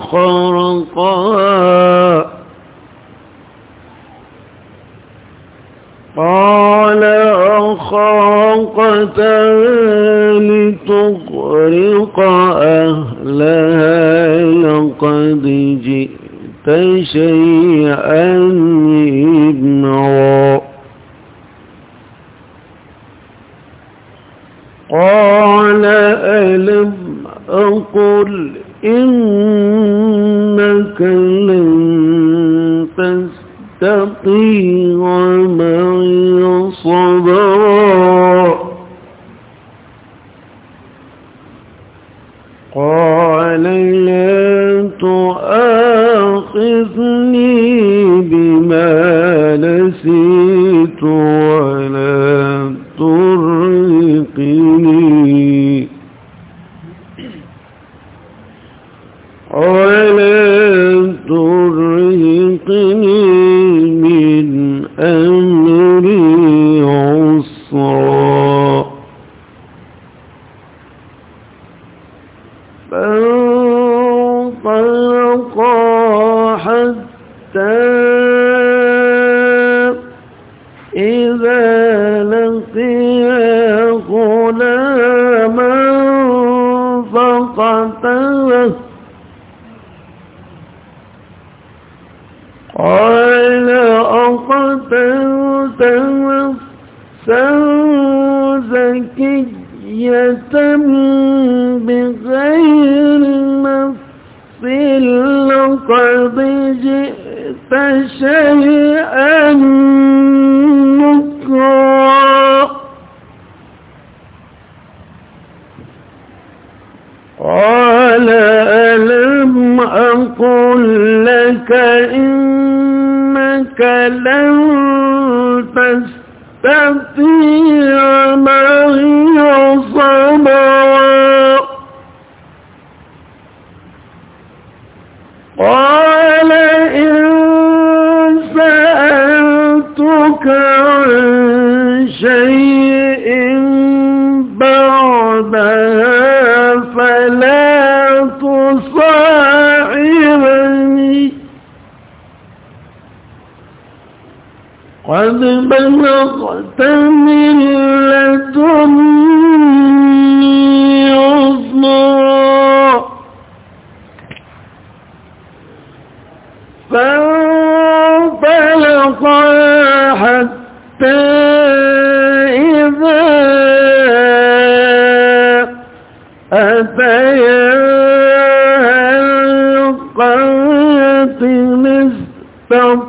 خرقا قال أخرقتها لتخرق أهلها لقد جئت شيئا فاطم استطاع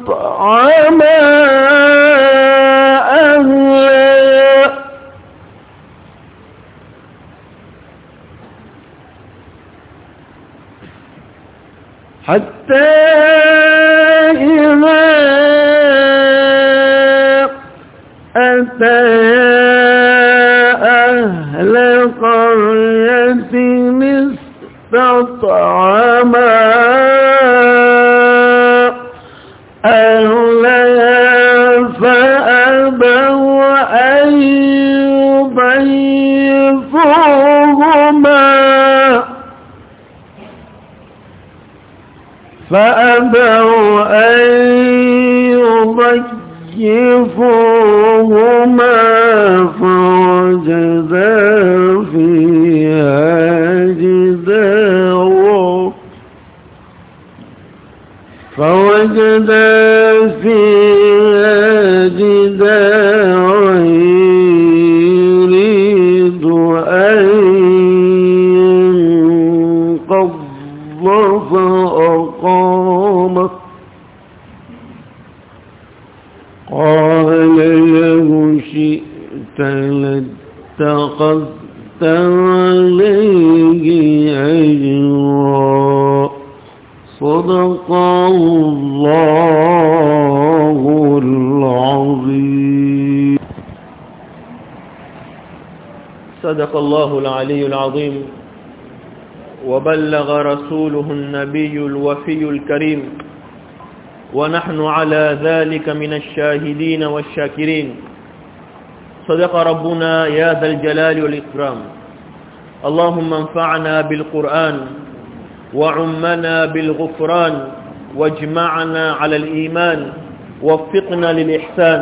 الله العلي العظيم وبلغ رسوله النبي الوفي الكريم ونحن على ذلك من الشاهدين والشاكرين. صدق ربنا يا ذا الجلال والإكرام. اللهم انفعنا بالقرآن وعمنا بالغفران واجمعنا على الإيمان وفقنا للإحسان.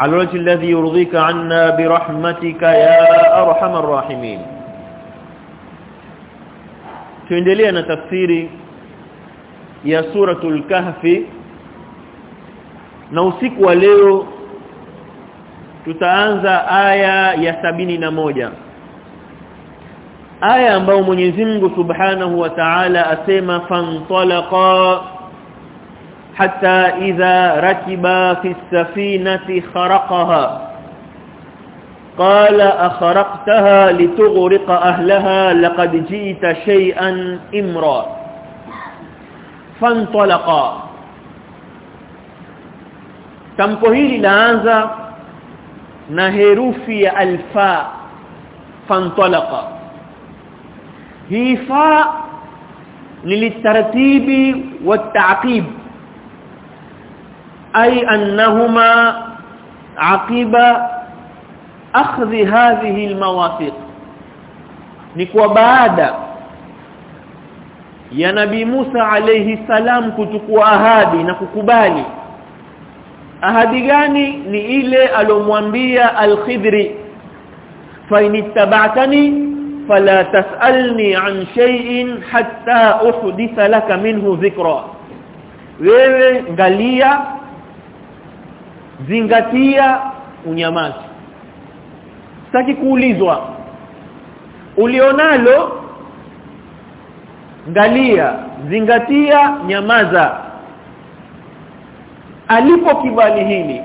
على الوجه الذي يرضيك عنا برحمتك يا أرحم الراحمين tuendelea na tafsiri ya suratul kahfi na usiku wa leo tutaanza aya ya sabini na moja aya ambayo Mwenyezi Mungu Subhanahu wa Ta'ala asema fantalaqa حتى إذا ركب في السفينة خرقها. قال أخرقتها لتغرق أهلها لقد جئت شيئا إمرا. فانطلقا. تمكهيري لانزا نهروفي الفاء فانطلقا. هي فاء للترتيب والتعقيب. أي أنهما عقب أخذ هذه المواثيق نكوا بعد ya nabii Musa alayhi salam kuchukua ahadi na kukubali ahadi gani ni ile alomwambia al-Khidri fa inittaba'tani fala tas'alni an shay'in hatta uhditha laka minhu dhikra wewe ngalia zingatia unyamazi. Sitaki kuulizwa. Ulionalo ngalia. Zingatia nyamaza. Alipo kibali hili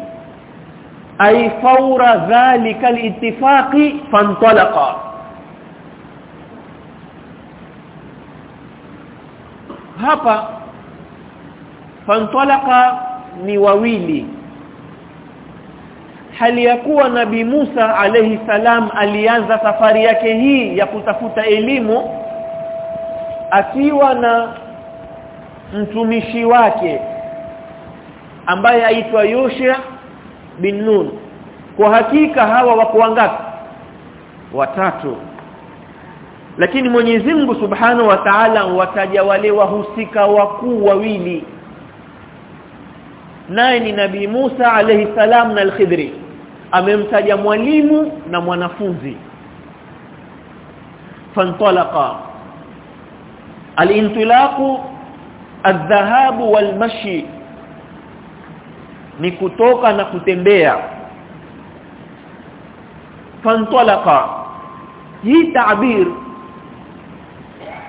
ay faura dhalika al-ittifaqi fantalaqa. Hapa fantalaqa ni wawili hali ya kuwa nabii Musa alayhi salam alianza safari yake hii ya kutafuta elimu akiwa na mtumishi wake ambaye aitwa Yusha bin Nun. Kwa hakika hawa wako wangapi? Watatu. Lakini Mwenyezi Mungu Subhanahu wa Ta'ala wataja wale wahusika wakuu wawili. Naye ni Nabii Musa alayhi salam na al-Khidri amemtaja mwalimu na mwanafunzi. Fantalaqa alintilaqu aldhahabu adh-dhahabu wal-mashi ni kutoka na kutembea. Fantalaqa hii tabir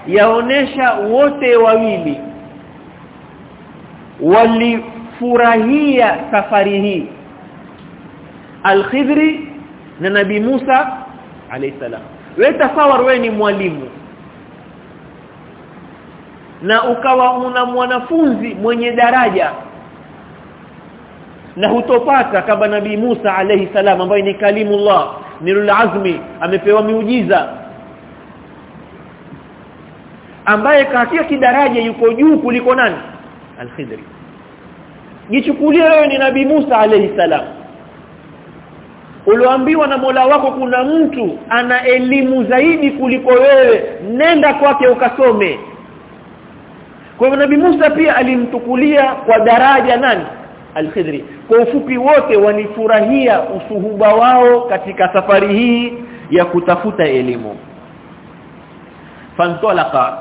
yaonesha wote wawili walifurahia safari hii. Al-Khidri na Nabii Musa alayhi salam. Wewe tasawar wewe ni mwalimu. Na ukawa una mwanafunzi mwenye daraja. Na hutopata kama nabii Musa alayhi salam ambaye ni kalimullah nilul azmi amepewa miujiza. Ambaye katika kidaraja yuko juu kuliko nani? al-Khidri. Jichukulie wewe ni nabi Musa alayhi salam ulioambiwa na Mola wako kuna mtu ana elimu zaidi kuliko wewe. Nenda kwake ukasome. Kwa hivyo Nabii Musa pia alimtukulia kwa daraja nani? Al-Khidri. Kwa ufupi wote walifurahia usuhuba wao katika safari hii ya kutafuta elimu. Fantolaka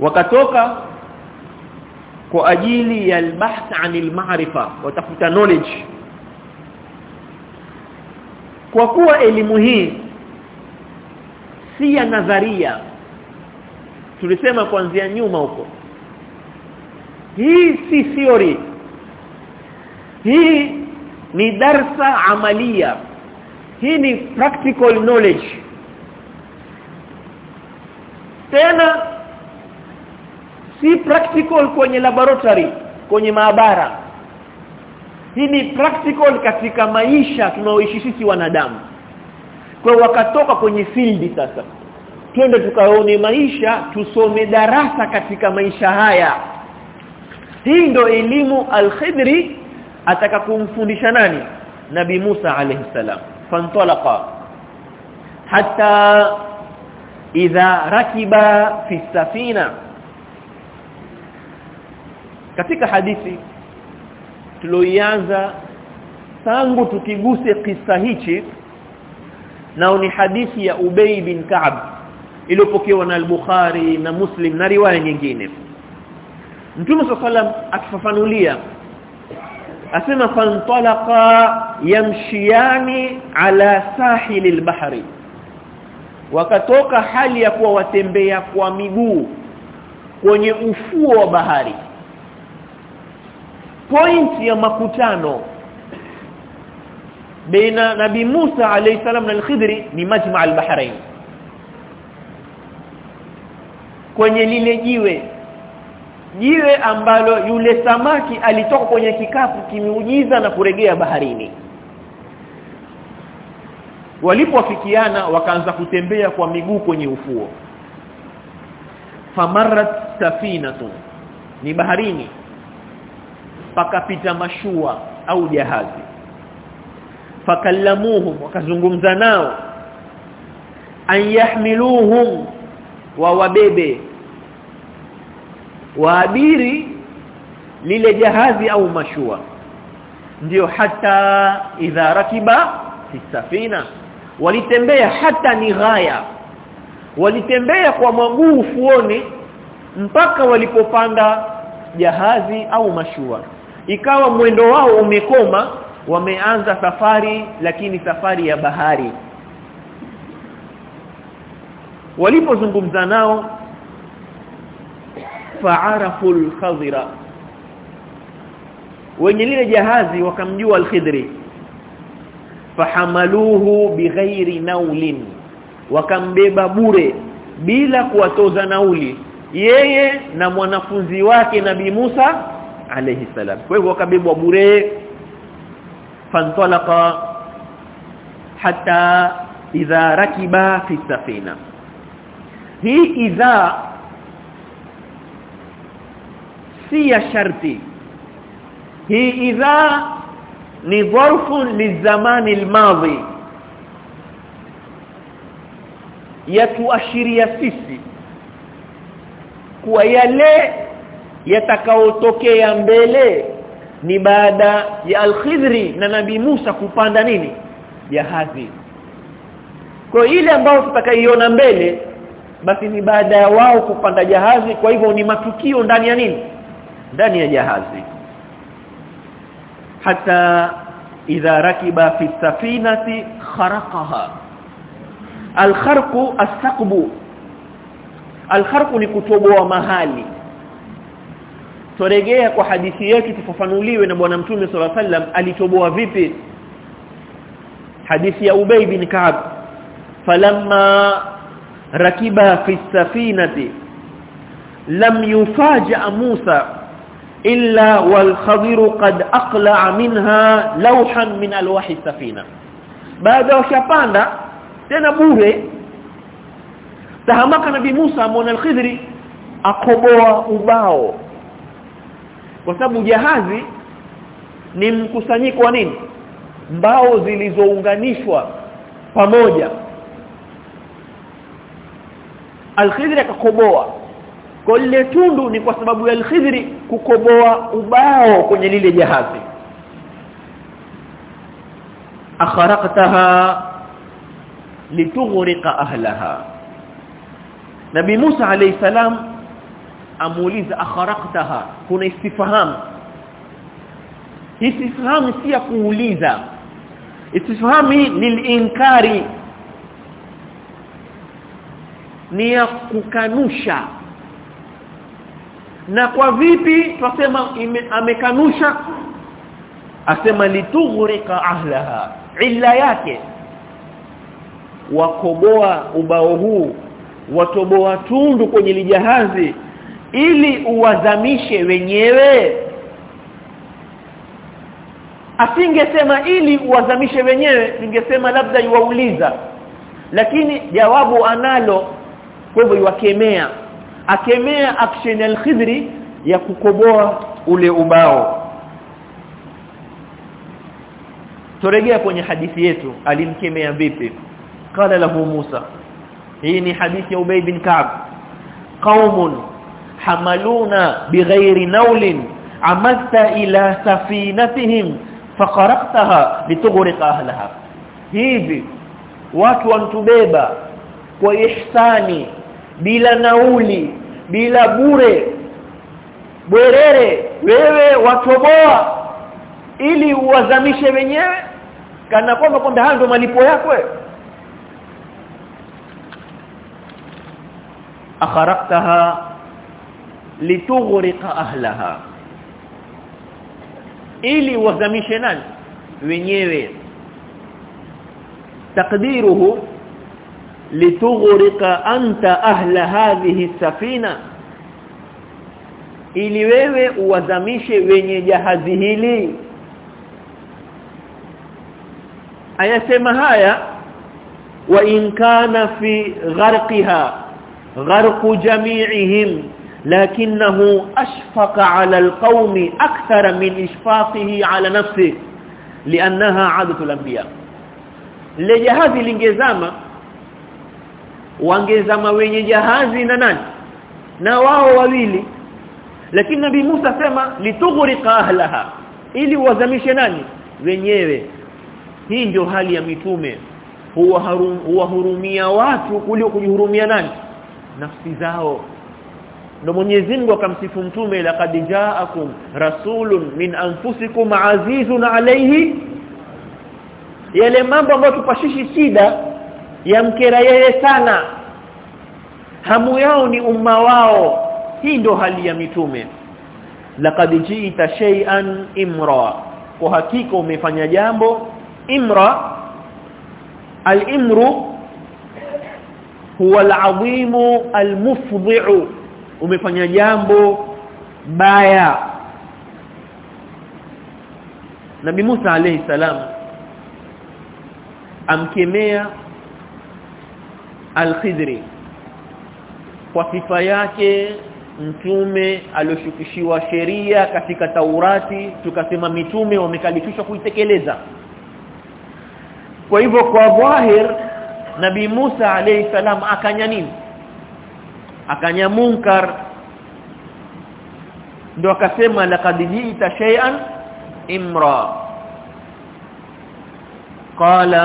wakatoka kwa ajili ya albahth anil ma'rifa watafuta knowledge kwa kuwa elimu hii si ya nadharia tulisema kuanzia nyuma huko. Hii si theory. Hii ni darsa amalia. Hii ni practical knowledge. Tena si practical kwenye laboratory kwenye maabara hii ni practical katika maisha tunaoishi sisi wanadamu. Kwa wakatoka kwenye field sasa. Twende tukaone maisha tusome darasa katika maisha haya. Hii ndo elimu al-Khidri ataka kumfundisha nani? Nabi Musa alayhi salam. Fantalaqa hatta idha rakiba fi safina. Katika hadithi tuloianza tangu tukiguse kisa hichi nao ni hadithi ya Ubay bin Ka'b iliyopokewa na al-Bukhari na Muslim na riwaya nyingine. Mtume sallam akifafanulia asema fantalaqa yamshiyani ala sahilil bahri wakatoka hali ya kuwa watembea kwa miguu kwenye ufuo wa bahari point ya makutano. Baina nabi Musa alayhi salam na al-Khidri ni majma' al-bahrain. Kwenye lile jiwe. Jiwe ambalo yule samaki alitoka kwenye kikapu kimeujiza na kuregea baharini. Walipofikiana wakaanza kutembea kwa miguu kwenye ufuo. Famarat safinatu ni baharini pakapita mashua au jahazi. Fakallamuhum wakazungumza nao. An yahmiluhum wa wabebe waabiri lile jahazi au mashua. Ndio hata idha rakiba fi safina. Walitembea hata ni ghaya. Walitembea kwa mwanguu fuoni mpaka walipopanda jahazi au mashua ikawa mwendo wao umekoma wameanza safari lakini safari ya bahari. Walipozungumza nao fa'arafu al-khadira wenye lile jahazi wakamjua al-khidri. Fahamaluhu bighairi naulin wakambeba bure bila kuwatoza nauli yeye na mwanafunzi wake nabi Musa alayhi salam. Kwa hivyo akabebwa bure. Fantalaqa hatta idha rakiba fi safina. Hii idha si ya sharti. Hii idha ni dharfu lizamani almadhi. Yatuashiria sisi kuwa yale yatakaotokea mbele ni baada ya al-Khidri na Nabi Musa kupanda nini? Jahazi. Kwa ile ambayo tutakaiona mbele basi ni baada ya wao kupanda jahazi. Kwa hivyo ni matukio ndani ya nini? Ndani ya jahazi. Hata idha rakiba fi safinati kharaqaha alkharqu asaqbu alkharqu ni kutoboa mahali toregea kwa hadithi yetu tufafanuliwe na bwana mtume sallallahu alaihi alitoboa vipi hadithi ya Ubay bin Ka'ab falamma rakiba fi safinati lam yufaja Musa illa wal khadiru qad aqla'a minha lawhan min alwahi safina baada washapanda tena bure tahamaka nabii Musa amona al-Khidri akoboa ubao kwa sababu jahazi ni mkusanyiko wa nini? Mbao zilizounganishwa pamoja. Al-Khidri akakoboa. Kwa lile tundu ni kwa sababu ya Al-Khidri kukoboa ubao kwenye lile jahazi. Akharaqtaha litughriqa ahlaha. Nabi Musa alayhi salam amuuliza akharaqtaha kuna istifham istifham si ya kuuliza. Istifhami lilinkari ni ya kukanusha. Na kwa vipi twasema amekanusha? Asema litughrika ahlaha. Illa yake. Wakoboa ubao huu watoboa tundu kwenye lijahazi ili uwazamishe wenyewe? Asingesema ili uwazamishe wenyewe ningesema labda yuwauliza. Lakini jawabu analo kwa hivyo yuwakemea. Akemea action al-khidri ya kukoboa ule ubao. Turejea kwenye hadithi yetu alimkemea vipi? Qala lahu Musa hii ni hadithi ya Ubay bin Ka'b. Qaumun hamaluna bighairi naulin amasta ila safinatihim faqaraqtaha litughriqa ahlaha. Hivi watu wantubeba kwa ihsani bila nauli bila bure bwerere wewe watoboa ili uwazamishe wenyewe? Kana kwamba kwamba hayo malipo yako akharaqtaha litughriqa ahlaha. Ili wazamishe nani? Wenyewe. Takdiruhu litughriqa anta ahla hadhihi safina. Ili wewe uwazamishe wenye jahazi hili. Ayasema haya wa in kana fi gharqiha gharqu jami'ihim لكنه أشفق على القوم أكثر من إشفاقه على نفسه لأنها عادة الأنبياء لجهازي lingezama wangezama wenye jahazi na nani na wao wawili lakini nabii Musa sema litughriqa ahlaha ili wazamishe nani wenyewe hii ndio hali ya mitume huwahurumia watu kuliko kujihurumia nani nafsi zao ndo Mwenyezi Mungu akamsifu mtume laqad ja'akum rasulun min anfusikum azizun alayhi. Yale mambo ambayo tupashishi shida yamkera yeye sana. Hamu yao ni umma wao. Hii ndo hali ya mitume. Laqad ji'ta shay'an imra. Kwa hakika umefanya jambo imra. Al-imru huwa al-'azimu al-mufdhi'u umefanya jambo baya. Nabi Musa alayhi salam amkemea Al-Khidri kwa sifa yake mtume alioshukishiwa sheria katika Taurati tukasema mitume wamekalifishwa kuitekeleza. Kwa hivyo kwa dhahir Nabi Musa alayhi salam akanya nini akanya munkar ndio akasema laqad ji'ta shay'an imra qala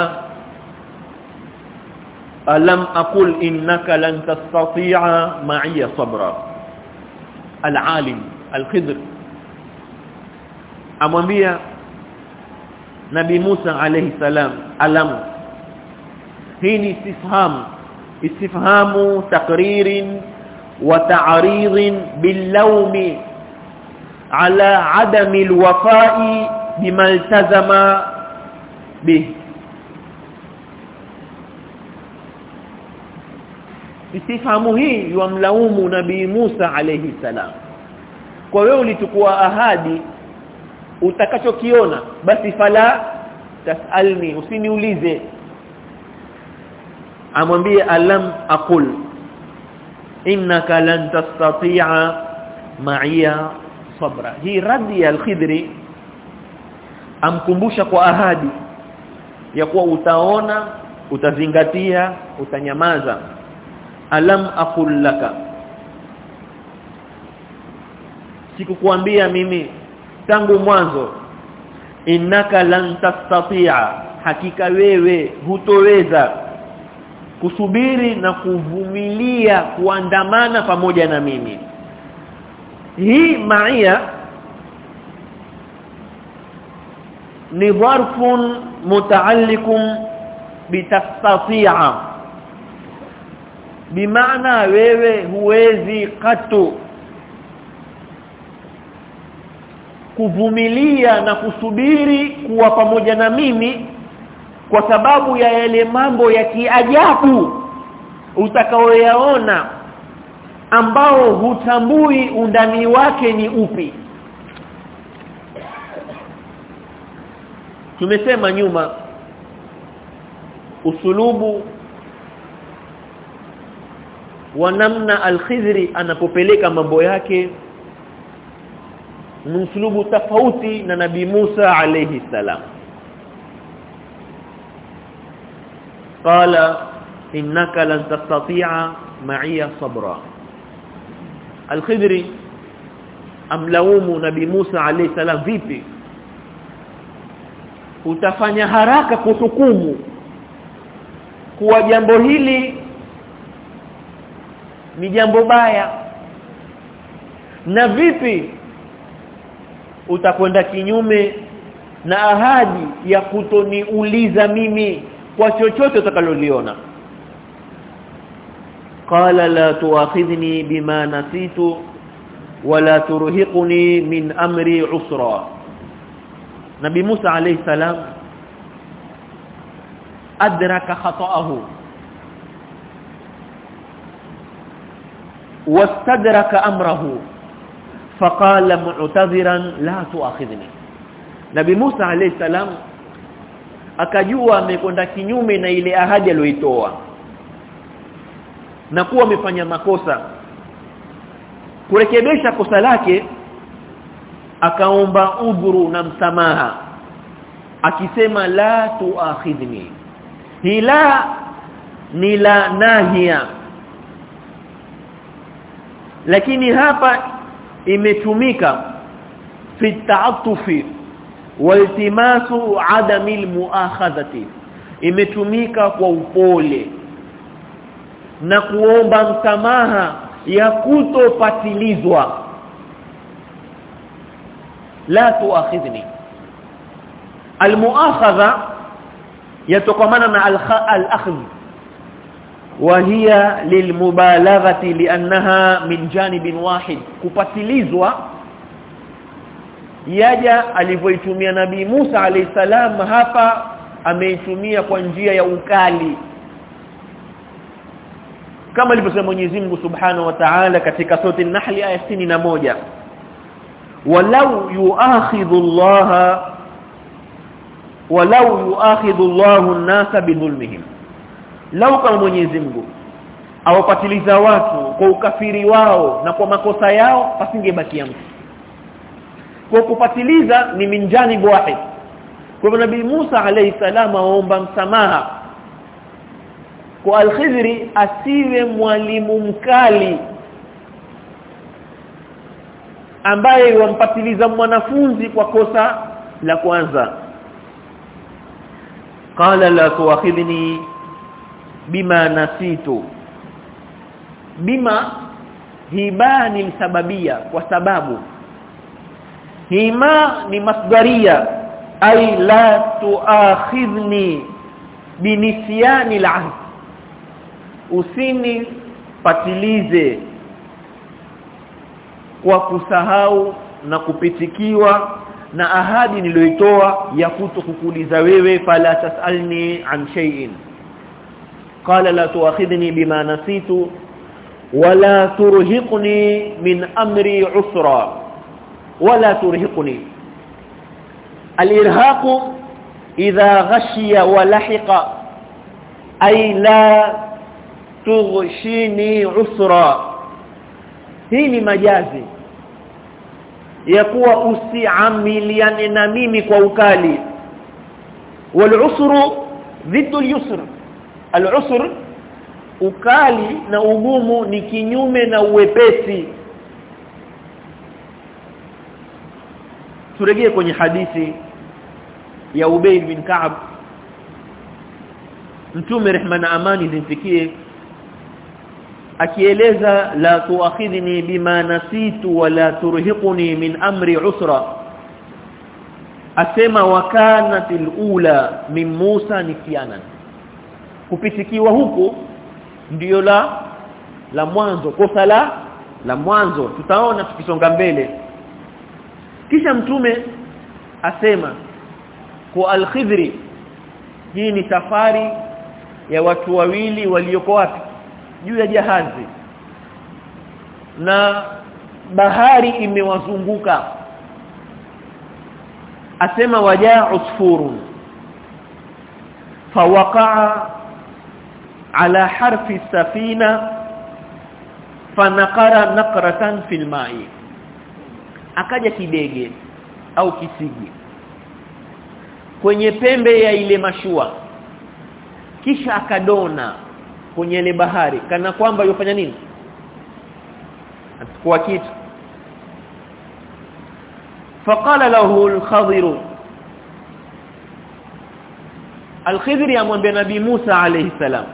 alam aqul innaka lan tastati'a ma'iya sabra al-alim al-khidr amwambia nabi Musa alayhi salam alam hii ni istifham istifhamu تقرير وتعريض باللوم على عدم adami بما bima به استفهام هي hii نبي موسى Musa السلام salam. Kwa wewe ahadi utakachokiona basi fala tasalni usiniulize Amwambie alam aqul innaka lan tastati'a ma'iya sabra. Hii radi ya al-khidri amkumbusha kwa ahadi ya kuwa utaona utazingatia utanyamaza. Alam aqul laka sikukuambia mimi tangu mwanzo innaka lan tastati'a hakika wewe hutoweza kusubiri na kuvumilia kuandamana pamoja na mimi. Hii maia ni dharfun mutaallikum bitastati'a bimaana wewe huwezi katu kuvumilia na kusubiri kuwa pamoja na mimi kwa sababu ya yale mambo ya kiajabu utakaoyaona ambao hutambui undani wake ni upi. Tumesema nyuma usulubu wa namna al-Khidri anapopeleka mambo yake ni usulubu tofauti na Nabii Musa alayhi salam qala innaka lan tastati'a ma'iya sabra al-Khidri amlaumu nabi Musa alayhi salam vipi? Utafanya haraka kutukumu kuwa jambo hili ni jambo baya. Na vipi utakwenda kinyume na ahadi ya kutoniuliza mimi kwa chochote utakaloliona qala la tuakhidhni bima nasitu wala turhiqni min amri usra Nabi Musa alayhi salam adraka khata'ahu واستدرك امره فقال معتذرا لا تؤاخذني Nabi Musa alayhi salam akajua amekwenda kinyume na ile ahadi aliyoitoa na kuwa amefanya makosa. Kurekebisha kosa lake akaomba udhuru na msamaha akisema la tuakhidhni. Hila ni la nahia. Lakini hapa imetumika fi ta'attufi waltimasu adamil muakhadhati. Imetumika kwa upole. Na kuomba msamaha ya kutopatilizwa. La tuakhidhni. Almuakhadha yatokamana na al-akhdh. Wa hiya lilmubalaghati li'annaha min janibin wahid. Kupatilizwa yaja alivyoitumia nabii Musa alayhisalam hapa ameitumia kwa njia ya ukali. Kama alivyosema Mwenyezi Mungu Subhanahu wa Ta'ala katika sura an-Nahl aya 61 walau yu'akhidhu Allah walau yu'akhidhu Allahu an-nasa bidhulmihim. Lau kama Mwenyezi Mungu awapatiliza watu kwa ukafiri wao na kwa makosa yao pasingebakia mtu kwa kupatiliza ni minjani wahid. Kwa hivyo nabii Musa alayhi salam aomba msamaha. Kwa al-Khidri asiwe mwalimu mkali ambaye wampatiliza mwanafunzi kwa kosa la kwanza. Qala la tuakhidhni bima nasitu. Bima hibani msababia kwa sababu hima ni masdaria. Ay la tuakhidhni binisyani al'ahd usini patilize kwa kusahau na kupitikiwa na ahadi niliyoitoa ya kuto kukuliza wewe fala tasalni an shay'in. Qala la tuakhidhni bima nasitu wala turhiqni min amri usra wala turhiqni الارهاق اذا غشي ولحق اي لا تغشيني عسرا hii ni majazi ya kuwa usiamiliane na mimi kwa ukali wal usru dhiddu al yusr al usr ukali na ugumu ni kinyume na uwepesi Turejee kwenye hadithi ya Ubay bin Ka'b mtume rehma na amani zimfikie akieleza la tuakhidhni bima nasitu wala turhiquni min amri usra. Asema wakanatil ula min Musa nisyanan. Kupitikiwa huku ndiyo la la mwanzo kosa la la mwanzo. Tutaona tukisonga mbele kisha mtume asema kwa al-khidri hii ni safari ya watu wawili walioko wapi? Juu ya jahazi. Na bahari imewazunguka. Asema wajaa usfurun. Fawaqa'a ala harfi safina fanaqara naqratan fil ma'i akaja kidege au kisigi kwenye pembe ya ile mashua kisha akadona kwenye ile bahari kana kwamba yofanya nini? Atakuwa kitu. Faqala lahu al-khadir al-khadir yamwambia nabii Musa alayhi salam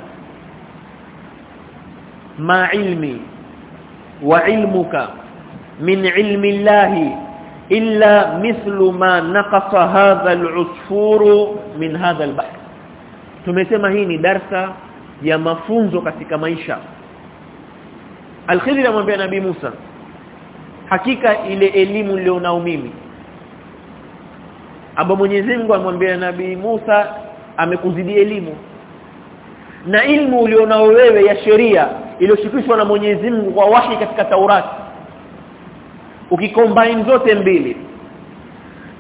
ma ilmi wa ilmuka min ilmi Allah illa mithlu ma naqasa hadha al-usfuru min hadha al-bahr. Tumesema hii ni darsa ya mafunzo katika maisha. Al-Khidr amwambia Nabii Musa hakika ile elimu nilionao mimi Aba Mwenyezi Mungu amwambia Nabii Musa amekuzidi elimu. Na ilmu ulionao wewe ya sheria iliyoshikishwa na Mwenyezi Mungu kwa wahi katika Taurati ukicombine zote mbili.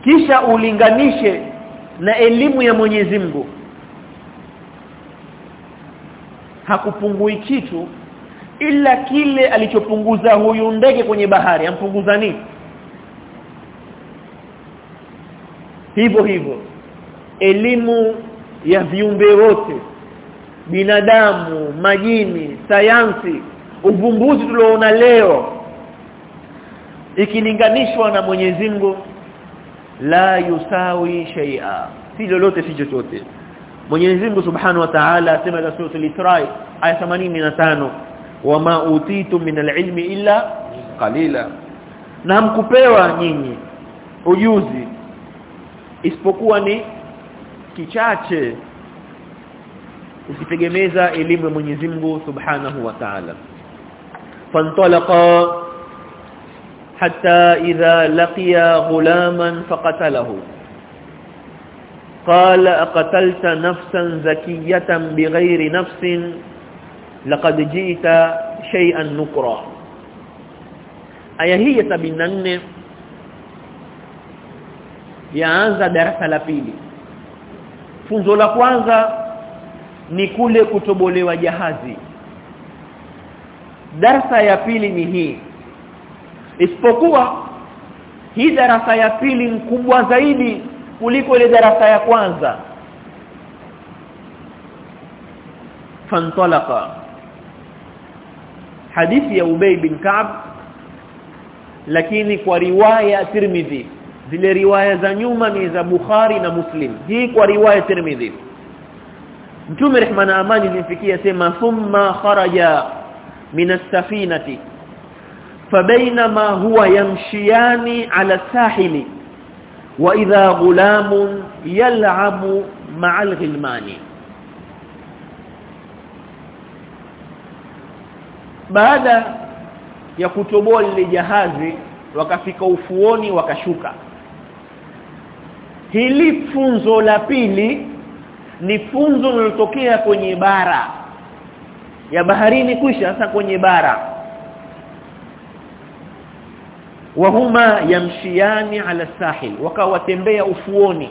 Kisha ulinganishe na elimu ya Mwenyezi Mungu. Hakupungui kitu ila kile alichopunguza huyu ndege kwenye bahari. Ampunguza nini? Hivyo hivyo elimu ya viumbe wote binadamu majini sayansi uvumbuzi tulioona leo ikilinganishwa na Mwenyezi Mungu la yusawi shay'a. Si lolote si chochote. Mwenyezi Mungu Subhanahu wa Ta'ala asema katika sura al-Isra aya 85 wama utitu min al-ilmi illa qalila. Na hamkupewa nyinyi ujuzi isipokuwa ni kichache ukitegemeza elimu ya Mwenyezi Mungu Subhanahu wa Ta'ala. Fantalaqa hatta idha laqiya ghulaman faqatalahu قال أقتلت نفسا زكية بغير نفس لقد جئت شيئا نكرا aya hii ya 74 yaanza darasa la pili funzo la kwanza ni kule kutobolewa jahazi darasa ya pili ni hii isipokuwa hii darasa ya pili mkubwa zaidi kuliko ile darasa ya kwanza. Fantalaqa. Hadithi ya Ubay bin Ka'b lakini kwa riwaya Tirmidhi. Zile riwaya za nyuma ni za Bukhari na Muslim. Hii kwa riwaya Tirmidhi. Mtume rehma na amani zimfikia sema thumma kharaja min as-safinati huwa yamshiyani ala sahili wa idha ghulamun yal'abu ma'al ghilmani. Baada ya kutoboa lile jahazi wakafika ufuoni wakashuka. Hili funzo la pili ni funzo lilotokea kwenye bara. Ya baharini kwisha sasa kwenye bara wahuma yamshiani ala sahil wakawatembea ufuoni.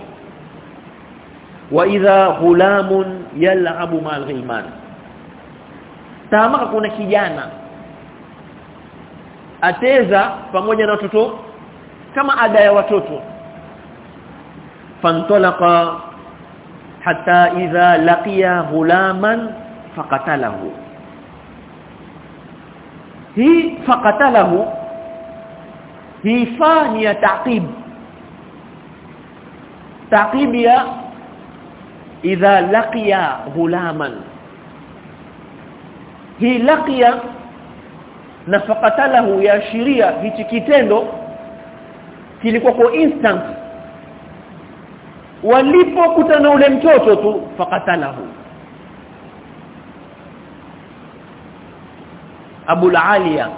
Wa idha ghulamun yal'abu ma'al ghilman. Tama kuna kijana ateza pamoja na watoto kama ada ya watoto. Fantalaqa hatta idha laqiya ghulaman faqatalahu. Hi faqatalahu hii ni ya taqib. Taqib ya idha laqiya ghulaman hi laqiya na faqatalahu yaashiria hichi kitendo kilikuwa kwa instant. Walipokutana ule mtoto tu faqatalahu. Abu Aliya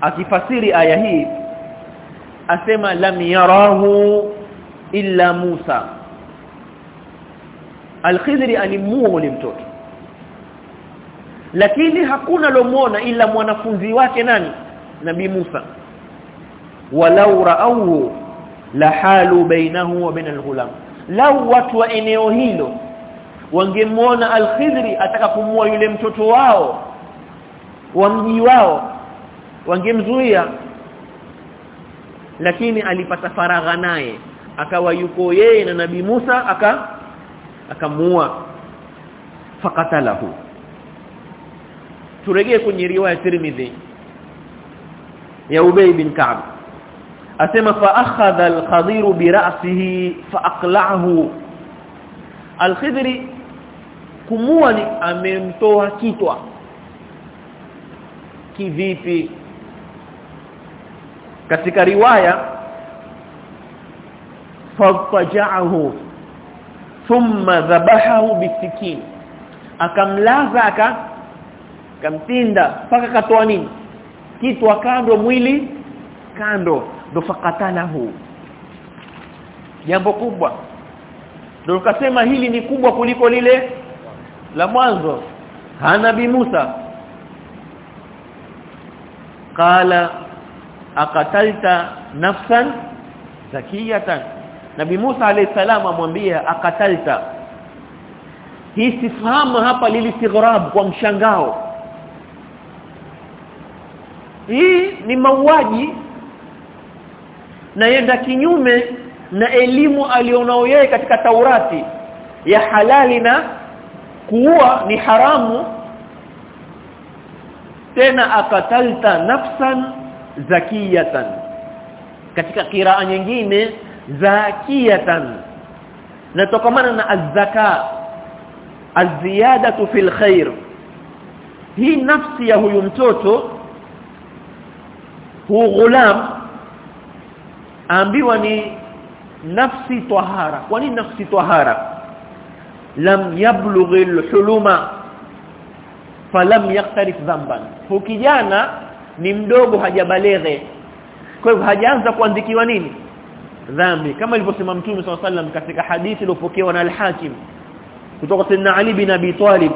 akifasiri aya hii asema lam yarahu illa Musa. Al-Khidri alimuua ule mtoto lakini hakuna lomuona ila mwanafunzi wake nani? Nabii Musa. Walau raahu la halu bainahu wa bain al-ghulam lau watu wa eneo hilo wangemuona Al-Khidri ataka kumua yule mtoto wao wa mji wao wangemzuia. Lakini alipata faragha naye. Akawa yuko yeye na nabii Musa aka akamuua fakatalahu. Turejee kwenye riwaya Tirmidhi ya Ubay bin Ka'b. Asema fa akhadha al-Khadir bi ra'sihi fa aqla'ahu. al-Khidri kumua ni amemtoa kitwa kivipi katika riwaya fafaja'ahu thumma dhabahahu bisikin akamlaza aka kamtinda paka katoa nini? Kitu kando mwili kando. Ndo fakatalahu jambo kubwa. Ndo ukasema hili ni kubwa kuliko lile la mwanzo. Hanabi Musa. Qala akatalta nafsan zakiyatan. Nabi Musa alayhi salam amwambia akatalta hii sifahamu hapa lilisighrab kwa mshangao. Hii ni mauaji. Na yenda kinyume na elimu alionao yeye katika Taurati. Ya halali na kuua ni haramu. Tena akatalta nafsan zakiyatan. Katika kiraa nyingine zakiyatan. Natokamana na azzaka aziyadatu fil khair. Hii nafsi ya huyu mtoto huu ghulam ambiwa ni nafsi tahara kwa nini nafsi tahara lam yablughi al-huluma falam yaqtarif dhanban. Kijana ni mdogo hajabaleghe kwa hivyo hajaanza kuandikiwa nini dhambi kama ilivyosema mtume SAW sallam katika hadithi iliyopokewa na al-Hakim kutoka Sayyidina Ali bin Abi Talib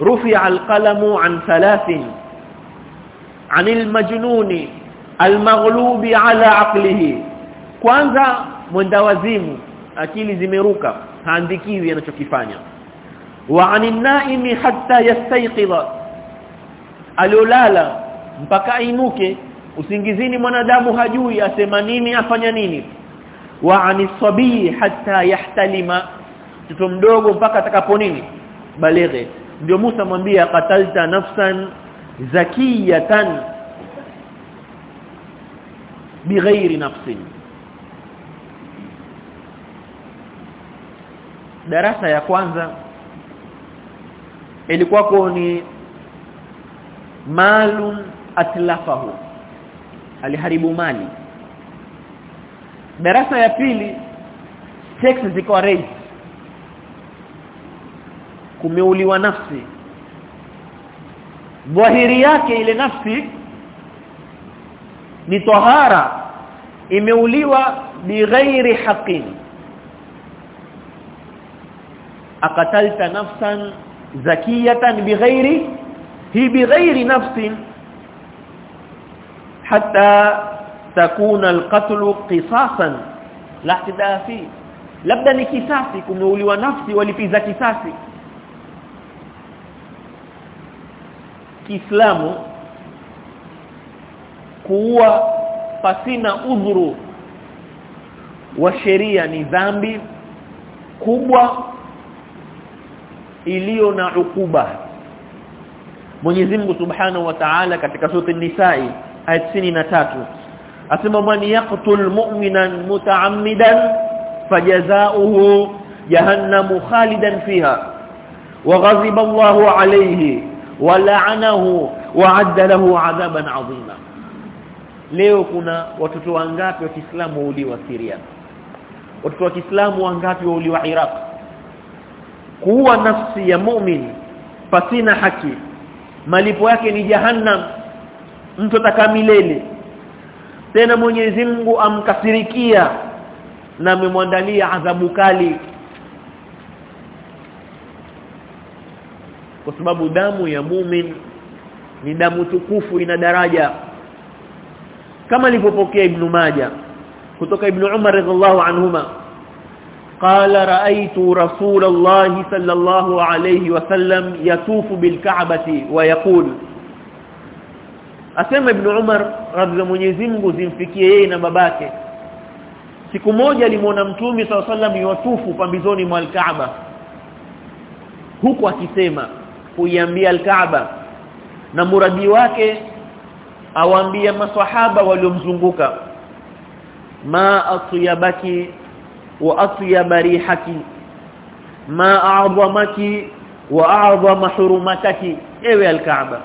rufi'a al-qalamu an thalathin عن المجنون المغلوب على عقله kwanza mwenda wazimu akili zimeruka haandikiwi anachokifanya wa anin naimi hatta yastayqidha aliolala mpaka ainuke. Usingizini mwanadamu hajui asema nini afanya nini. Wa anisabii hatta yahtalima. Mtoto mdogo mpaka atakapo nini? Balighe ndio Musa mwambia qatalta nafsan zakiyatan bighairi nafsin. Darasa ya kwanza ilikuwa ni malun atlafahu. Aliharibu mali. Darasa ya pili stakes zikawa raised. Kumeuliwa nafsi. Dhahiri yake ile nafsi ni tahara imeuliwa bighairi haqqin. Akatalta nafsan zakiyatan bighairi hi bighairi nafsin hatta takuna alqatl qisasan la ihtidafi. Labda ni kisasi kumeuliwa nafsi walipiza kisasi. Kiislamu kuua pasina udhuru wa sheria ni dhambi kubwa iliyo na ukuba. Mwenyezi Mungu Subhanahu wa Ta'ala katika sura An-Nisa'i aya 93 asema man yaqtul mu'minan muta'ammidan fajazaohu jahannam khalidan fiha wa ghadiba Allahu alayhi wa la'anahu wa 'adda lahu 'adaban 'azima. Leo kuna watoto wangapi wa Kiislamu uliwa Syria? Watoto wa Kiislamu wangapi uliwa Iraq? Kuwa nafsi ya mu'min pasina haki malipo yake ni jahannam mtu atakamilele tena Mwenyezi Mungu amkasirikia na amemwandalia adhabu kali kwa sababu damu ya mumin ni damu tukufu ina daraja kama alivyopokea ibn Majah kutoka ibn Umar radhiallahu anhuma قال رايت رسول الله صلى الله عليه وسلم يطوف بالكعبه ويقول asema ibn Umar radhi za Mwenyezi Mungu zimfikie yeye na babake. Siku moja alimuona mtume SAW sallam yuwatufu pambizoni mwa al-Kaaba. Huku akisema kuiambia al-Kaaba. Na muradi wake awaambia maswahaba waliomzunguka ma atyabaki wa atyaba rihaki ma a'zamaki wa a'zama hurumataki ewe al-Kaaba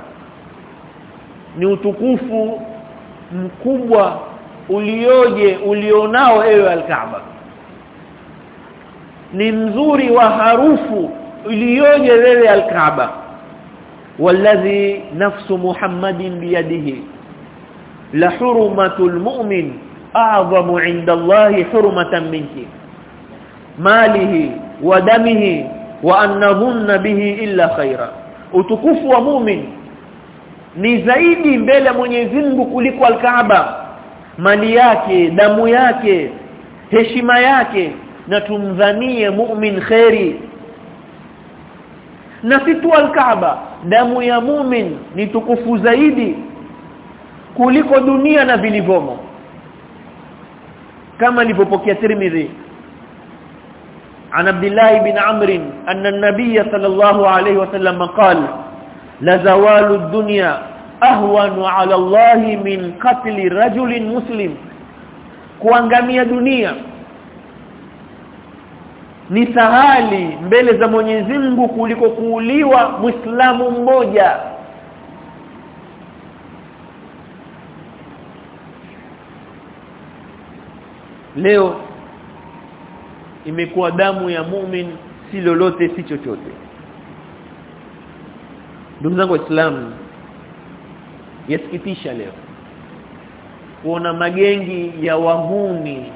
ni utukufu mkubwa ulioje ulionao ewe al-Kaaba ni mzuri wa harufu ulioje wewe al-Kaaba والذي نفس محمد بيده لحرمه المؤمن اعظم عند الله حرمه منك ماله ودمه وان نظن به الا خيرا utukufu wa mu'min ni zaidi mbele Mwenyezi Mungu kuliko al-Kaaba mali yake damu yake heshima yake na tumdhanie mu'min khairi na si tu al-Kaaba damu ya mumin ni tukufu zaidi kuliko dunia na vilivyomo kama alivyopokea Tirmidhi عن عبد الله بن عمرو أن النبي صلى الله عليه وسلم قال la zawalu dunya ahwanu ala Allahi min qatli rajulin muslim. Kuangamia dunia ni sahali mbele za Mwenyezi Mungu kuliko kuuliwa Muislamu mmoja. Leo imekuwa damu ya mumin si lolote si chochote ndugu zangu waislamu yasikitisha leo kuona magengi ya wahuni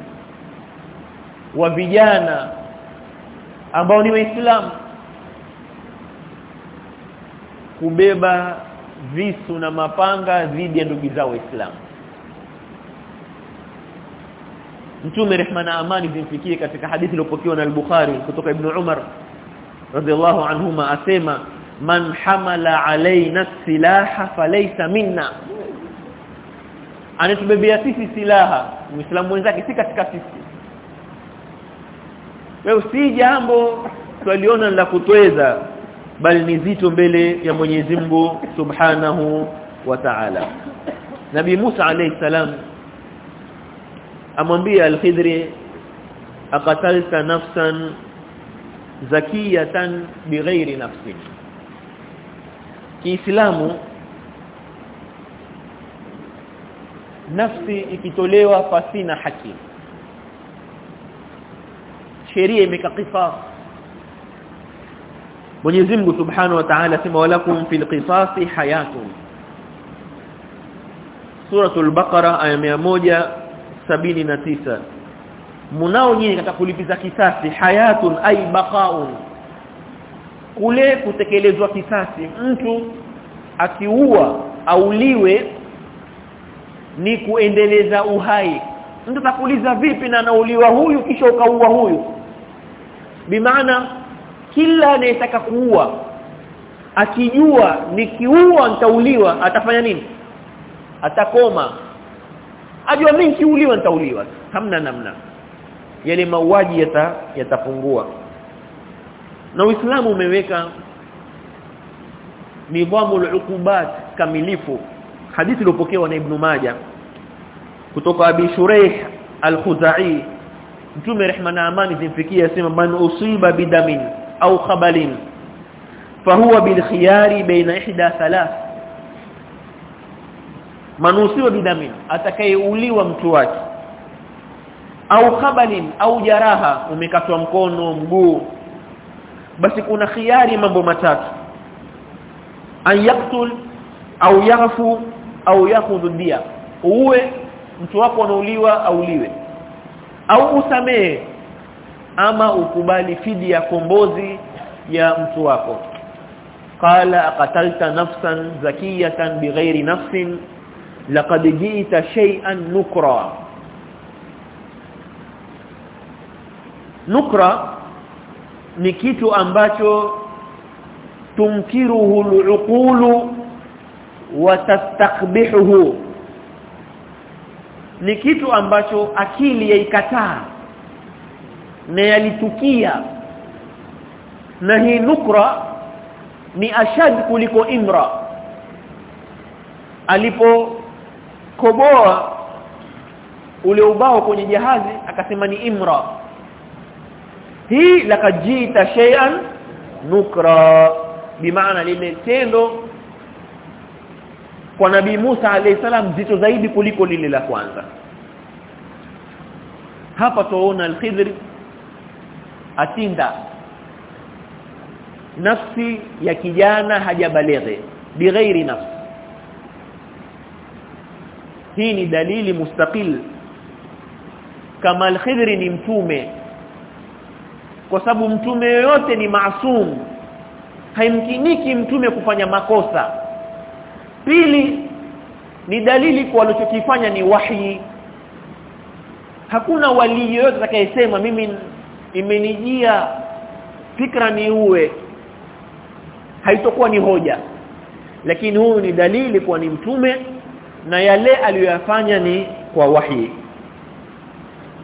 wa vijana ambao ni waislamu kubeba visu na mapanga dhidi ya ndugu zao waislamu. Mtume rehma na amani zimfikie katika hadithi iliyopokewa na al-Bukhari kutoka Ibn Umar radhiallahu anhuma asema man hamala alaina silaha falaysa minna. Anatubebea sisi silaha. Muislamu mwenzake si katika sisi. Wewe si jambo twaliona la kutweza bali ni zito mbele ya Mwenyezi Mungu Subhanahu wa Ta'ala. Nabii Musa alayhi salam amwambia al-Khidri aqatalta nafsan zakiyatan bighairi nafsin Kiislamu nafsi ikitolewa pasina haki. Sheria imekakifa Mwenyezi Mungu Subhanahu wa Ta'ala sema walakum fil qisasi hayatun. Suratul Baqara aya 179 Munao nyinyi katika kulipiza kisasi hayatun ay baqaun kule kutekelezwa kisasi mtu akiua auliwe ni kuendeleza uhai. Mtu atakuuliza vipi na anauliwa huyu kisha ukaua huyu? Bimaana kila anayetaka kuua akijua nikiua nitauliwa atafanya nini? Atakoma. Ajua mimi nikiuliwa nitauliwa. Hamna namna. Yale mauaji yata yatapungua na Uislamu umeweka nidhamu al-uqubat kamilifu. Hadithi iliyopokewa na Ibn maja kutoka Abi Shuraih al-Khuzai. Mtume rehma na amani zimfikia asema man usiba bidamin au khabalin fahuwa bil khiyari baina ihda thalath. Man usiba bidamin atakayeuliwa mtu wake au khabalin au jaraha umekatwa mkono mguu basi kuna khiari mambo matatu. An yaktul au yafu au yakhudhu dia uwe mtu wako anauliwa auliwe. Au usamee ama ukubali fidia kombozi ya mtu wako. Qala aqatalta nafsan zakiyatan bighairi nafsin laqad ji'ta shay'an nukra. Nukra ni kitu ambacho tumkiruhu al-uqulu wa tastakbihuhu. Ni kitu ambacho akili yaikataa na yalitukia. Na hii nukra ni ashad kuliko imra. Alipokoboa ule ubao kwenye jahazi akasema ni imra hii lakajita shay'an nukra. Bimaana lile tendo kwa nabii Musa alayhi salam zito zaidi kuliko lile la kwanza. Hapa tuona al-Khidr atinda. Nafsi ya kijana hajabalighi bighairi nafsi. Hii ni dalili mustaqil. Kama al-Khidr ni mtume kwa sababu mtume yoyote ni maasum haimkiniki mtume kufanya makosa. Pili ni dalili kwa alichokifanya ni wahi. Hakuna wali yoyote atakayesema mimi imenijia fikra ni uwe. Haitokuwa ni hoja. Lakini huyu ni dalili kwa ni mtume na yale aliyoyafanya ni kwa wahi.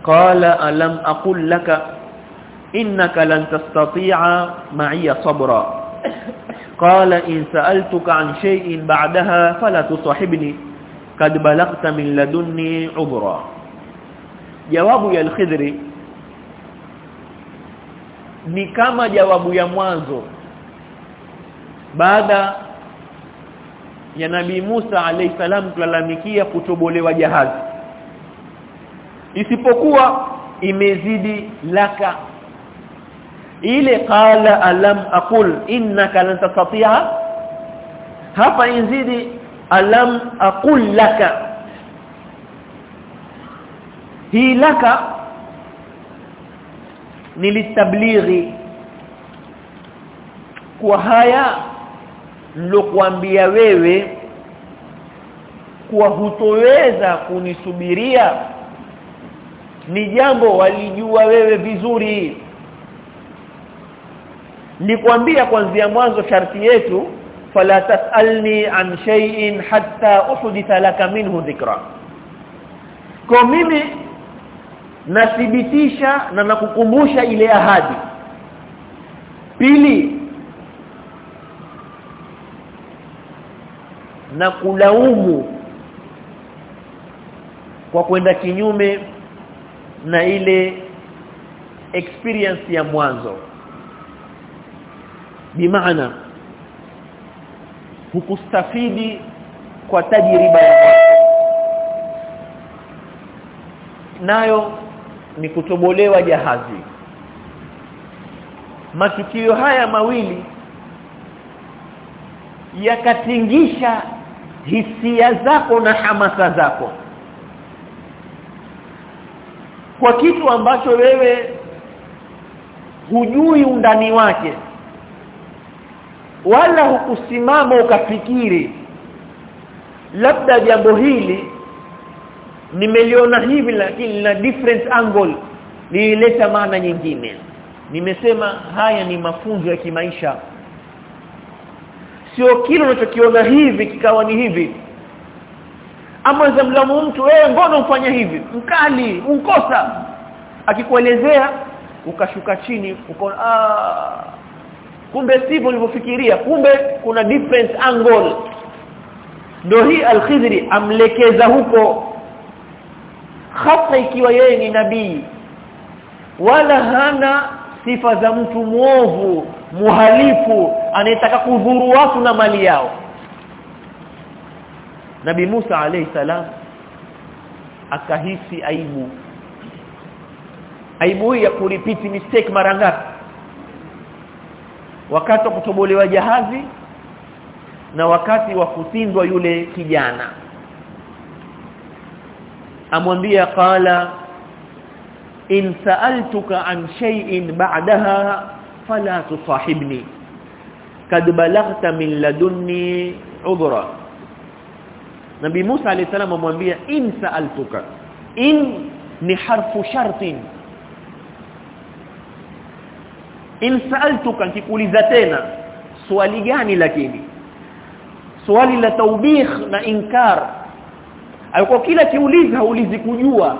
Qala alam aqul laka innaka lan tastati'a ma'iya sabra قال إن سألتك عن شيء بعدها فلا تصاحبني قد بلغت من لدني عذرا jawabu ya al-Khidri ni kama jawabu ya mwanzo baada ya Nabii Musa alayhi salam kulalamikia kutobolewa jahazi isipokuwa imezidi laka ile qala alam aqul innaka lan tastati'a. Hapa inzidi alam aqul laka. Hii laka nilitablighi kwa haya nilokuambia wewe kuwa hutoweza kunisubiria ni jambo walijua wewe vizuri nikwambia kuanzia mwanzo sharti yetu fala tasalni an shay'in hatta uhditha laka minhu dhikra. Kwa mimi nathibitisha na nakukumbusha ile ahadi. Pili na kulaumu kwa kwenda kinyume na ile experience ya mwanzo bimaana hukustafidi kwa tajriba ya mwanzo nayo ni kutobolewa jahazi. Matukio haya mawili yakatingisha hisia zako na hamasa zako. Kwa kitu ambacho wewe hujui undani wake wala hukusimama ukafikiri labda jambo hili nimeliona hivi lakini na different angle lilileta maana nyingine. Nimesema haya ni mafunzo ya kimaisha. Sio kile unachokiona hivi kikawa ni hivi. Ama zamlamu mtu wewe mbona ufanya hivi? Mkali unkosa akikuelezea ukashuka chini ukaona ah kumbe sivyo ulivyofikiria kumbe kuna different angle. Ndio hii al-Khidri amlekeza huko hata ikiwa yeye ni nabii wala hana sifa za mtu mwovu muhalifu anayetaka kudhuru watu na mali yao. Nabi Musa alayhi salam akahisi aibu. Aibu ya kuripiti mistake mara ngapi wakati wa kutobolewa jahazi na wakati wa kutindwa yule kijana. Amwambia qala in sa'altuka an shay'in ba'daha fala tusahibni. Kad balaghta min ladunni udhra Nabi Musa alayhi salam amwambia in sa'altuka in ni harfu shartin in sa'altuka nikikuuliza tena swali gani lakini? Swali la taubih na inkar. Alikuwa kila kiuliza haulizi kujua.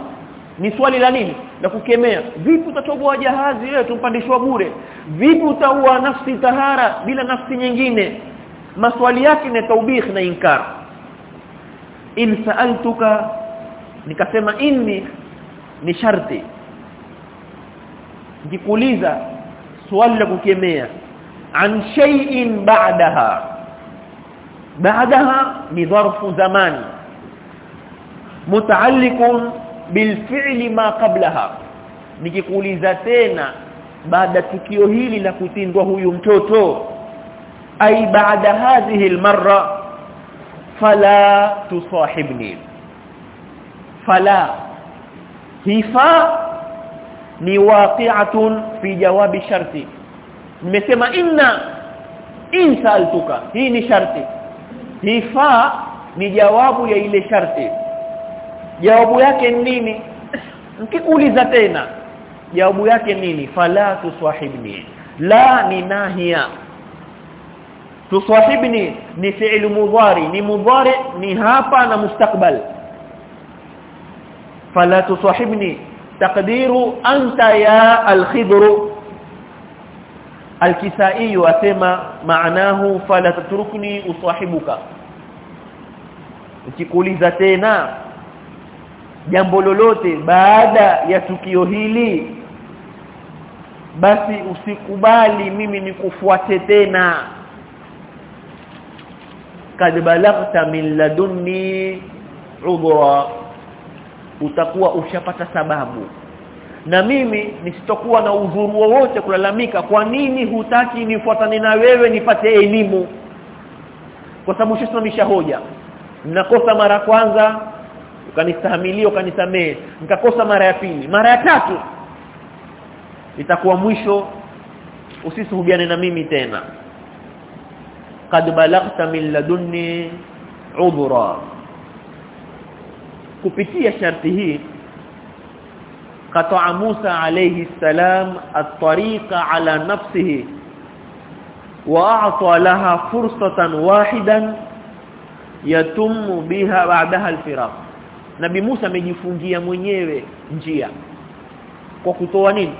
Ni swali la nini? La kukemea. Vipi utatoboa jahazi wewe tumpandishwa bure? Vipi utaua nafsi tahara bila nafsi nyingine? Maswali yake ni taubih na inkar. In sa'altuka nikasema inni ni sharti. Nikikuuliza swali kukemea. An shay'in ba'daha. Ba'daha ni dharfu zamani. Mutaalliqun bilfi'li ma qablaha. Nikikuuliza tena baada tukio hili la kutindwa huyu mtoto ai baada hadhihi almarra fala tusahibni. Fala. Hifa ni waqi'atun fi jawabi sharti. Nimesema inna in saltuka hii ni sharti. Hifa ni jawabu ya ile sharti. Jawabu yake nini? Mkikuuliza tena jawabu yake nini? Fala tuswahibni. La ni nahia. Tuswahibni ni fi'l mudhari. Ni mudhari ni hapa na mustakbal fala tuswahibni taqdiru anta ya al-khidr al-kisai wasema maanahu fala tatrukni usahibuka. Ukikuuliza tena jambo lolote baada ya tukio hili basi usikubali mimi nikufuate tena. Kad balaghta min ladunni udhra utakuwa ushapata sababu. Na mimi nisitokuwa na udhuru wowote kulalamika kwa nini hutaki nifuatane na wewe nipate elimu? Kwa sababu ushasimamisha hoja. Nakosa mara kwanza ukanistahimilia ukanisamee nikakosa mara ya pili mara ya tatu. Itakuwa mwisho usisuhubiane na mimi tena. Kad balaghta min ladunni udhra kupitia sharti hii katoa Musa alayhi salam at-tariqa ala nafsihi wa a'ta laha fursatan wahidan yatumu biha ba'daha al-firaq. Nabi Musa amejifungia mwenyewe njia. Kwa kutoa nini?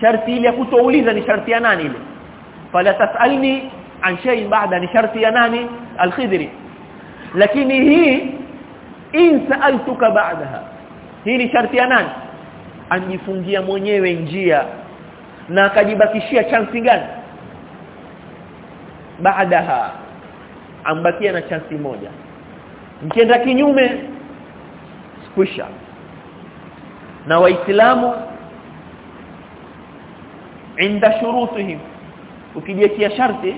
Sharti ile ya kutouliza ni sharti ya nani ile? Fala tasalni an shay ba'da ni sharti ya nani? Al-khidri. Lakini hii in sa'altuka ba'daha. Hii ni sharti ya nani? Anjifungia mwenyewe njia. Na akajibakishia chansi gani? Baadaha ambakia na chansi moja. Mkienda kinyume kwisha na waislamu inda shurutihim. Ukijiachia sharti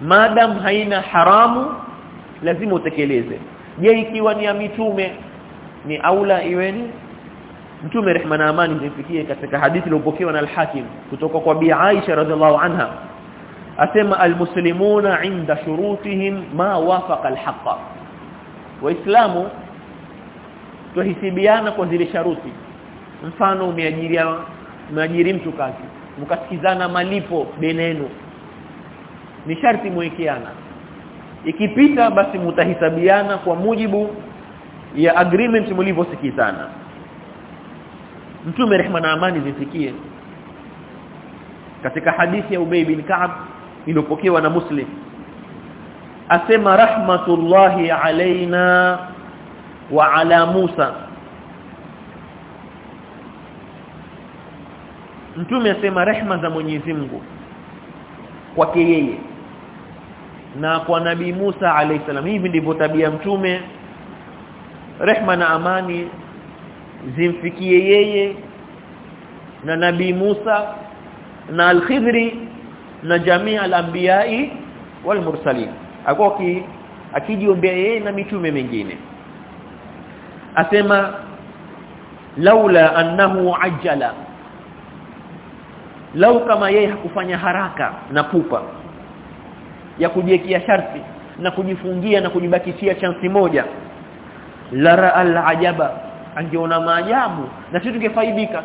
madam haina haramu lazima utekeleze je ikiwa ni ya mitume ni aula iweni mtume rehma na amani zifikie katika hadithi iliyopokewa na al-Hakim kutoka kwa Bi Aisha radhiallahu anha. Asema almuslimuna inda shurutihim ma wafaqa al-haqqa waislamu tuhisibiana kwa zile sharuti. Mfano umeajiria umeajiri mtu kazi mkasikizana malipo benenu ni sharti mwekeana ikipita basi mutahisabiana kwa mujibu ya agreement mlivyosikizana mtume rehma na amani zifikie katika hadithi ya Ubay bin Ka'ab iliyopokewa na Muslim asema rahmatullahi alaina wa ala Musa. Mtume asema rehma za Mwenyezi Mungu kwake yeye na kwa nabii Musa alayhisalam hivi ndivyo tabia mtume. Rehma na amani zimfikie yeye na nabii Musa na al-Khidri na jamii al-anbiya'i wal mursalin akoki akijiombea yeye na mitume mingine. Asema laula annahu ajjala. Lau kama yeye hakufanya haraka na pupa ya kujiwekea sharti na kujifungia na kujibakishia chansi moja. La al-ajaba angeona maajabu na sisi tungefaidika.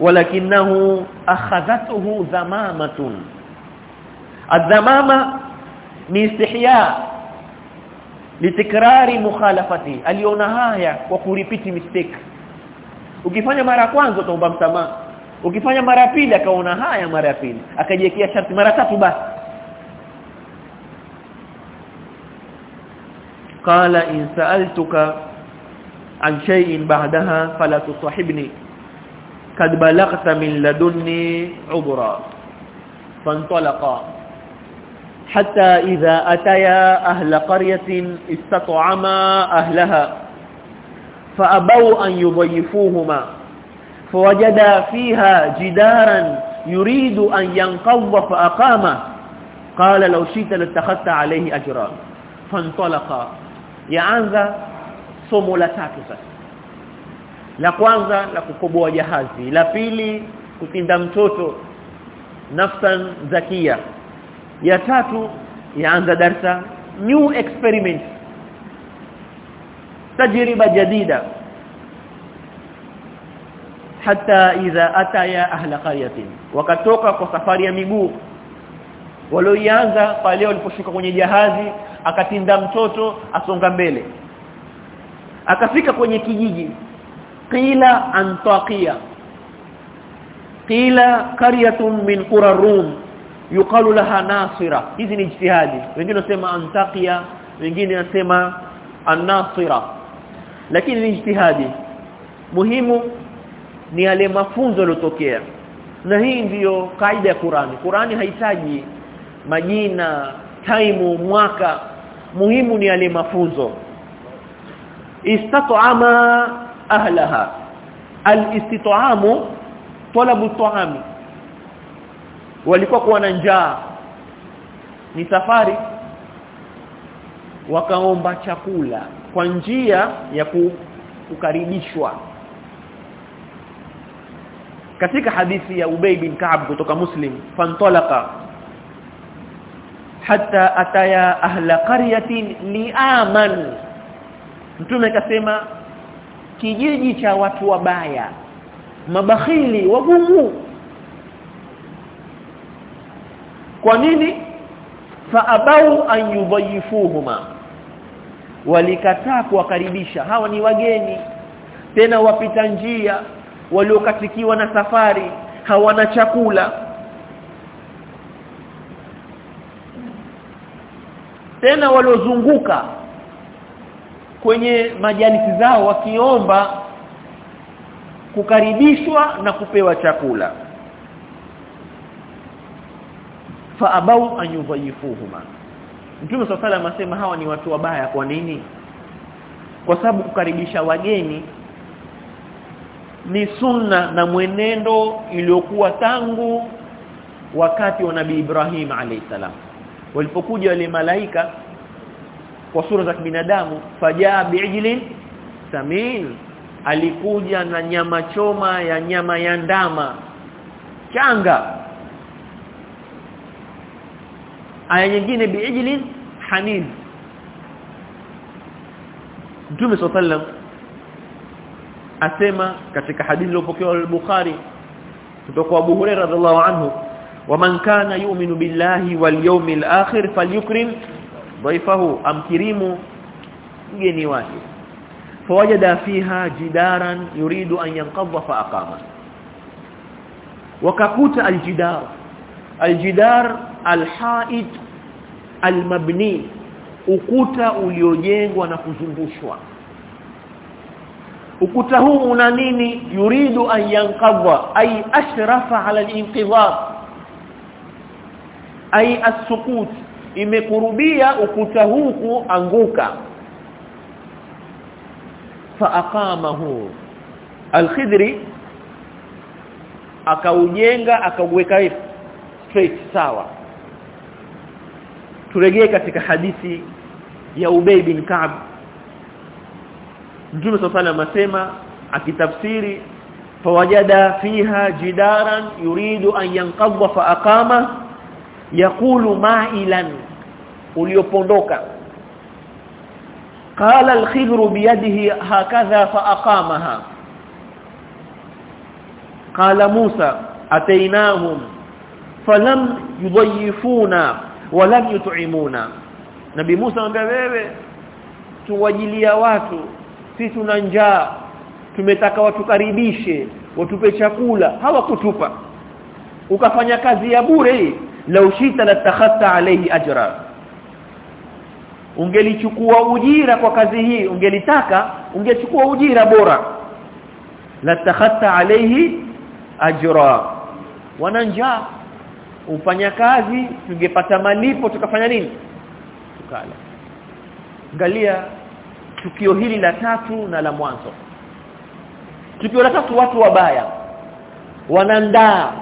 Walakinahu akhadhathu dhamamatun. Adhamama ni istihya litikrari mukhalafati. Aliona haya kwa kuripiti mistake. Ukifanya mara kwanza utaomba msamaha ukifanya mara ya pili akaona haya mara ya pili akajiwekea sharti mara tatu basi qala in sa'altuka an shay'in ba'daha fala tusahibni kad balaghta min ladunni ubra فانطلقا حتى إذا أتيا أهل قرية استطعما أهلها فأبوا أن يضيفوهما فوجدا فيها جدارا يريد أن ينقض فأقامه قال لو شئت لاتخذت عليه أجرا فانطلقا yaanza somo la tatu sasa la kwanza la kukoboa jahazi la pili kutinda mtoto nafsan zakia ya tatu yaanza darsa new experiment tajriba jadida hata idha ataya ahla qaryatin. Wakatoka kwa safari ya miguu. Walioianza pale waliposhuka kwenye jahazi akatinda mtoto asonga mbele. Akafika kwenye kijiji. Qila antaqiya qila qaryatun min qura rum. Yuqalu laha nasira. Hizi ni ijtihadi. Wengine wanasema antaqiya wengine wanasema an-nasira lakini ni ijtihadi. Muhimu ni yale mafunzo yalotokea na hii ndiyo kaida ya Qurani. Qurani haitaji majina taimu mwaka. Muhimu ni yale mafunzo. Istat'ama ahlaha. Alistit'amu talabu ta'ami walikuwa kuwa na njaa. Ni safari. Wakaomba chakula kwa njia ya kukaribishwa katika hadithi ya Ubay bin Ka'ab kutoka Muslim fantalaqa hatta ataya ahla qaryatin liaman mtume akasema kijiji cha watu wabaya mabakhili wagumu. Kwa nini? Faabau an yudhayifuhuma walikataa kuwakaribisha. Hawa ni wageni. Tena wapita njia waliokatikiwa na safari hawana chakula. Tena waliozunguka kwenye majalisi zao wakiomba kukaribishwa na kupewa chakula. Fa abau an yudhayifuhuma Mtume swalla asema hawa ni watu wabaya kwa nini? Kwa sababu kukaribisha wageni ni sunna na mwenendo iliyokuwa tangu wakati wa Nabii Ibrahim alayhisalam walipokuja wale malaika kwa sura za kibinadamu fajaa bi'ijlin samin alikuja na nyama choma ya nyama ya ndama changa. Aya nyingine bi'ijlin hanin Mtume sallam asema katika hadithi iliyopokewa al-Bukhari kutoka kwa Abu Hurairah radhiallahu anhu waman kana yu'minu billahi wal yawmil akhir falyukrim dhaifahu amkirimu mgeni wake. Fawajada fiha jidaran yuridu an yanqadha fa aqama. Wakakuta aljidar. Aljidar alhaid almabni ukuta uliojengwa na kuzungushwa ukuta huu una nini? Yuridu an yanqadha ay ashrafa ala al-inqidhab ay as-suqut imekurubia ukuta huu kuanguka. Fa aqamahu. Al-khidri akaujenga akauweka straight sawa. Turejee katika hadithi ya Ubay bin Ka'b Mtume sallallahu asema akitafsiri fawajada fiha jidaran yuridu an yanqadha fa aqama yaqulu ma'ilan uliopondoka. Qala al-khidr biyadihi hakadha fa aqamaha. Qala Musa atainahum falam yudhayifuna walam yut'imuna. Nabi Musa anambia wewe tuwajilia watu sisi tuna njaa tumetaka watukaribishe watupe chakula hawakutupa. Ukafanya kazi ya bure la ushita la takhatta alayhi ajra. Ungelichukua ujira kwa kazi hii ungelitaka ungechukua ujira bora. La takhatta alayhi ajra. Wana njaa ufanya kazi tungepata malipo tukafanya nini? Tukala. Angalia tukio hili la tatu na la mwanzo. Tukio la tatu watu wabaya wanandaa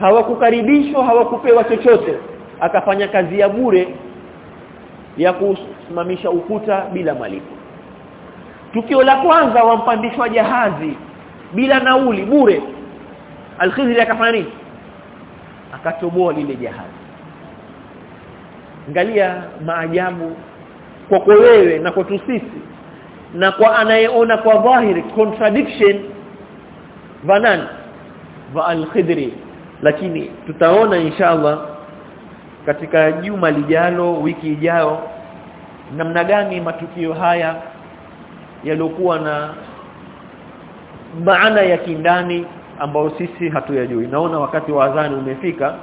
hawakukaribishwa hawakupewa chochote. Akafanya kazi ya bure ya kusimamisha ukuta bila malipo. Tukio la kwanza wampandishwa jahazi bila nauli bure. Al-khizri akafanya nini? Akatoboa lile jahazi. Angalia maajabu kwa wewe na kwa sisi na kwa anayeona kwa dhahiri contradiction vanan va al-khidri. Lakini tutaona inshallah katika juma lijalo wiki ijayo namna gani matukio haya yaliokuwa na maana ya kindani ambayo sisi hatuyajui. Naona wakati wa adhani umefika.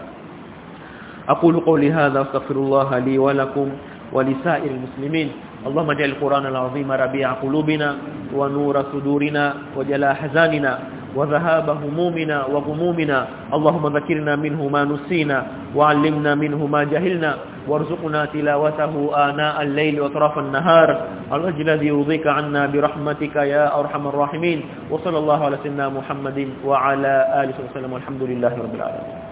Aqulu qawli hadha astaghfirullah li wa lakum lisa'ir almuslimin اللهم اجعل القرآن العظيم ربيع قلوبنا ونور صدورنا وجلاء حزاننا وذهاب همومنا وغمومنا. اللهم ذكرنا منه ما نسينا وعلمنا منه ما جهلنا. وارزقنا تلاوته آناء الليل وطرف النهار. الوجه الذي يرضيك عنا برحمتك يا أرحم الراحمين. وصلى الله على سيدنا محمد وعلى آله وسلم. والحمد لله رب العالمين.